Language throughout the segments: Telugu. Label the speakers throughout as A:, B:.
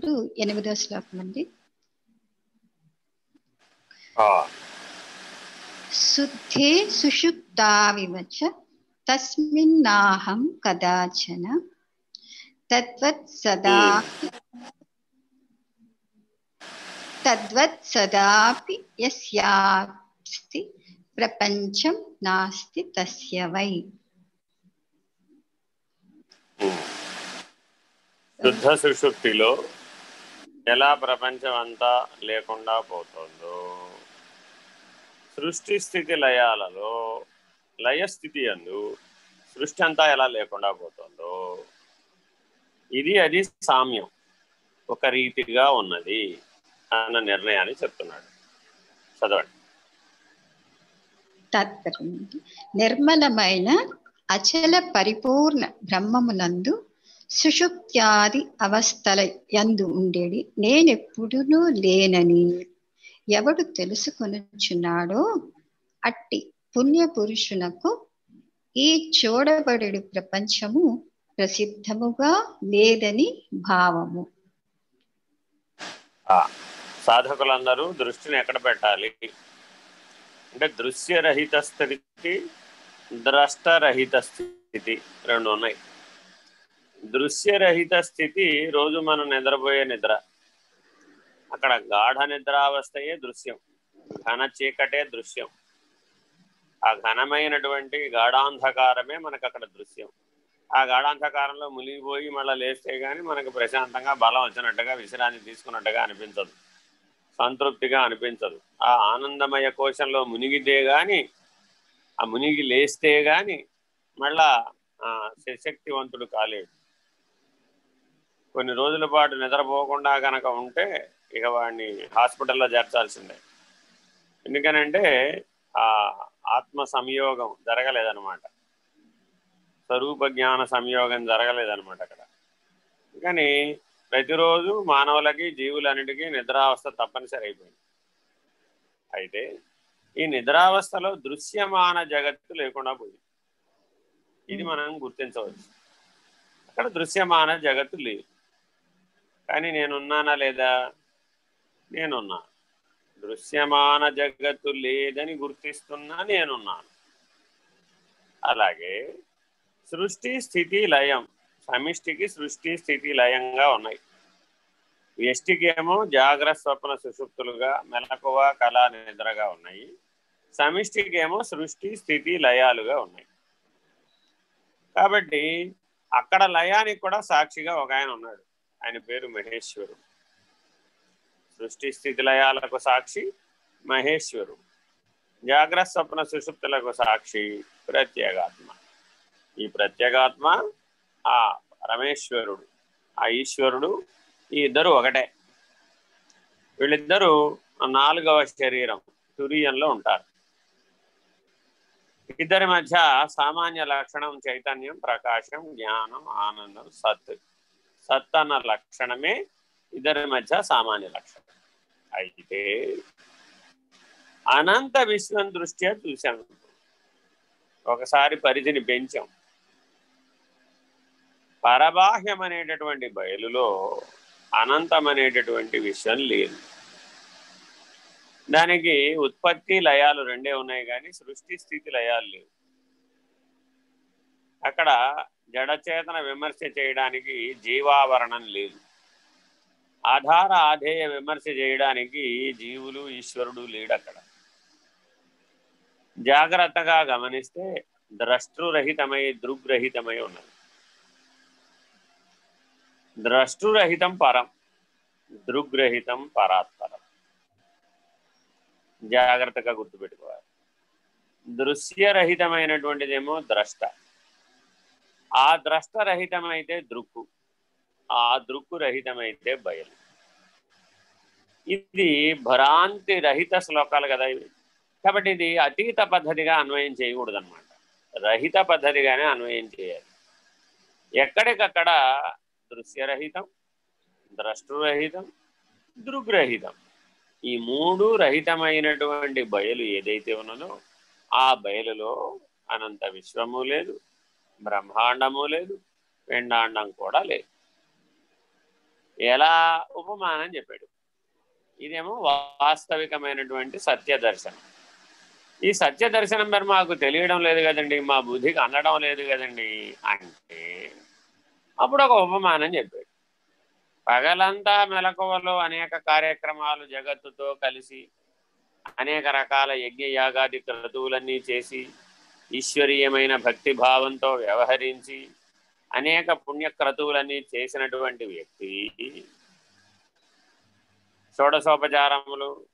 A: ఇప్పుడు ఎనిమిదో శ్లోకం అండి. శుద్ధే సుషుప్తావివచ తస్మిన్నాహం కదాచన తద్వత్ సదా తద్వత్ సదాపి యస్యాస్తి ప్రపంచం నాస్తి తస్య వై.
B: శుద్ధ సుషుప్తిలో ఎలా ప్రపంచం అంతా లేకుండా పోతుందో. సృష్టి స్థితి లయాలలో లయస్థితి అందు సృష్టి అంతా ఎలా లేకుండా పోతుందో. ఇది అది సామ్యం. ఒక రీతిగా ఉన్నది అన్న నిర్ణయాన్ని చెప్తున్నాడు. చదవండి.
A: తాత్పర్యం నిర్మలమైన అచల పరిపూర్ణ బ్రహ్మమునందు సుషుప్త్యాది అవస్థల యందు ఉండేది నేనెప్పుడునూ లేనని ఎవడు తెలుసుకొనుచున్నాడో అట్టి పుణ్య పురుషునకు ఈ చూడబడి ప్రపంచము ప్రసిద్ధముగా లేదని భావము.
B: సాధకులందరూ దృష్టిని ఎక్కడ పెట్టాలి? అంటే దృశ్యరహిత స్థితి ద్రష్టరహిత స్థితి రెండు ఉన్నాయి. దృశ్యరహిత స్థితి రోజు మనం నిద్రపోయే నిద్ర. అక్కడ గాఢ నిద్రావస్థయే దృశ్యం. ఘన చీకటే దృశ్యం. ఆ ఘనమైనటువంటి గాఢాంధకారమే మనకు అక్కడ దృశ్యం. ఆ గాఢాంధకారంలో మునిగిపోయి మళ్ళీ లేస్తే కానీ మనకు ప్రశాంతంగా బలం వచ్చినట్టుగా విశ్రాంతి తీసుకున్నట్టుగా అనిపించదు. సంతృప్తిగా అనిపించదు. ఆ ఆనందమయ కోశంలో మునిగితే కానీ ఆ మునిగి లేస్తే కానీ మళ్ళా శక్తివంతుడు కాలేడు. కొన్ని రోజుల పాటు నిద్రపోకుండా కనుక ఉంటే ఇక వాడిని హాస్పిటల్లో చేర్చాల్సిందే. ఎందుకనంటే ఆ ఆత్మ సంయోగం జరగలేదన్నమాట. స్వరూప జ్ఞాన సంయోగం జరగలేదన్నమాట అక్కడ. కానీ ప్రతిరోజు మానవులకి జీవులన్నిటికీ నిద్రావస్థ తప్పనిసరి అయిపోయింది. అయితే ఈ నిద్రావస్థలో దృశ్యమాన జగత్తు లేకుండా పోయింది. ఇది మనం గుర్తించవచ్చు. అక్కడ దృశ్యమాన జగత్తు లేదు. కానీ నేనున్నానా లేదా? నేనున్నా. దృశ్యమాన జగత్తు లేదని గుర్తిస్తున్నా నేనున్నాను. అలాగే సృష్టి స్థితి లయం సమిష్టికి సృష్టి స్థితి లయంగా ఉన్నాయి. వ్యష్టికేమో జాగ్రత్త స్వప్న సుషుప్తులుగా మెలకువ కళ నిద్రగా ఉన్నాయి. సమిష్టికేమో సృష్టి స్థితి లయాలుగా ఉన్నాయి. కాబట్టి అక్కడ లయానికి కూడా సాక్షిగా ఒక ఆయన ఉన్నాడు. ఆయన పేరు మహేశ్వరుడు సృష్టి స్థితిలయాలకు సాక్షి మహేశ్వరుడు జాగ్రత్త స్వప్న సుషుప్తులకు సాక్షి ప్రత్యేగాత్మ. ఈ ప్రత్యేగాత్మ ఆ పరమేశ్వరుడు ఆ ఈశ్వరుడు ఈ ఇద్దరు ఒకటే. వీళ్ళిద్దరూ నాలుగవ శరీరం తురియంలో ఉంటారు. ఇద్దరి మధ్య సామాన్య లక్షణం చైతన్యం ప్రకాశం జ్ఞానం ఆనందం సత్ సత్ అన్న లక్షణమే ఇద్దరి మధ్య సామాన్య లక్షణం. అయితే అనంత విశ్వం దృష్ట్యా చూశాను ఒకసారి పరిధిని పెంచాం. పరబాహ్యం అనేటటువంటి బయలులో అనంతం అనేటటువంటి విషయం లేదు. దానికి ఉత్పత్తి లయాలు రెండే ఉన్నాయి కానీ సృష్టి స్థితి లయాలు లేవు. అక్కడ జడచేతన విమర్శ చేయడానికి జీవావరణం లేదు. ఆధార ఆధేయ విమర్శ చేయడానికి జీవులు ఈశ్వరుడు లేడు అక్కడ జాగ్రత్తగా గమనిస్తే ద్రష్టురహితమై దృగ్రహితమై ఉన్నది. ద్రష్టురహితం పరం దృగ్రహితం పరాత్పరం. జాగ్రత్తగా గుర్తుపెట్టుకోవాలి. దృశ్యరహితమైనటువంటిదేమో ద్రష్ట. ఆ ద్రష్ట రహితమైతే దృక్కు ఆ దృక్కు రహితమైతే బయలు. ఇది భ్రాంతి రహిత శ్లోకాలు కదా ఇవి. కాబట్టి ఇది అతీత పద్ధతిగా అన్వయం చేయకూడదు అనమాట రహిత పద్ధతిగానే అన్వయం చేయాలి. ఎక్కడికక్కడ దృశ్యరహితం ద్రష్టురహితం దృగ్రహితం. ఈ మూడు రహితమైనటువంటి బయలు ఏదైతే ఉన్నదో ఆ బయలులో అనంత విశ్వము లేదు బ్రహ్మాండము లేదు పిండాండం కూడా లేదు. ఎలా ఉపమానం చెప్పాడు? ఇదేమో వాస్తవికమైనటువంటి సత్య దర్శనం. ఈ సత్య దర్శనం మరి మాకు తెలియడం లేదు కదండి మా బుద్ధికి అందడం లేదు కదండి అంటే అప్పుడు ఒక ఉపమానం చెప్పాడు. పగలంతా మెలకువలో అనేక కార్యక్రమాలు జగత్తుతో కలిసి అనేక రకాల యజ్ఞ యాగాది క్రతువులన్నీ చేసి ఈశ్వరీయమైన భక్తి భావంతో వ్యవహరించి అనేక పుణ్యక్రతువులన్నీ చేసినటువంటి వ్యక్తి. షోడశోపచారములు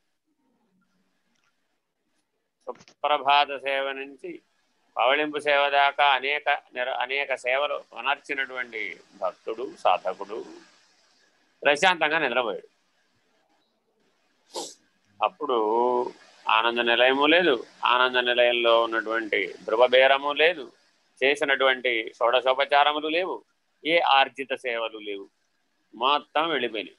B: సుప్రభాత సేవ నుంచి పవళింపు సేవ దాకా అనేక అనేక సేవలు అనర్చినటువంటి భక్తుడు సాధకుడు ప్రశాంతంగా నిద్రపోయాడు. అప్పుడు ఆనంద నిలయము లేదు. ఆనంద నిలయంలో ఉన్నటువంటి ధృవబేరము లేదు. చేసినటువంటి షోడశోపచారములు లేవు. ఏ ఆర్జిత సేవలు లేవు. మొత్తం వెళ్ళిపోయినాయి.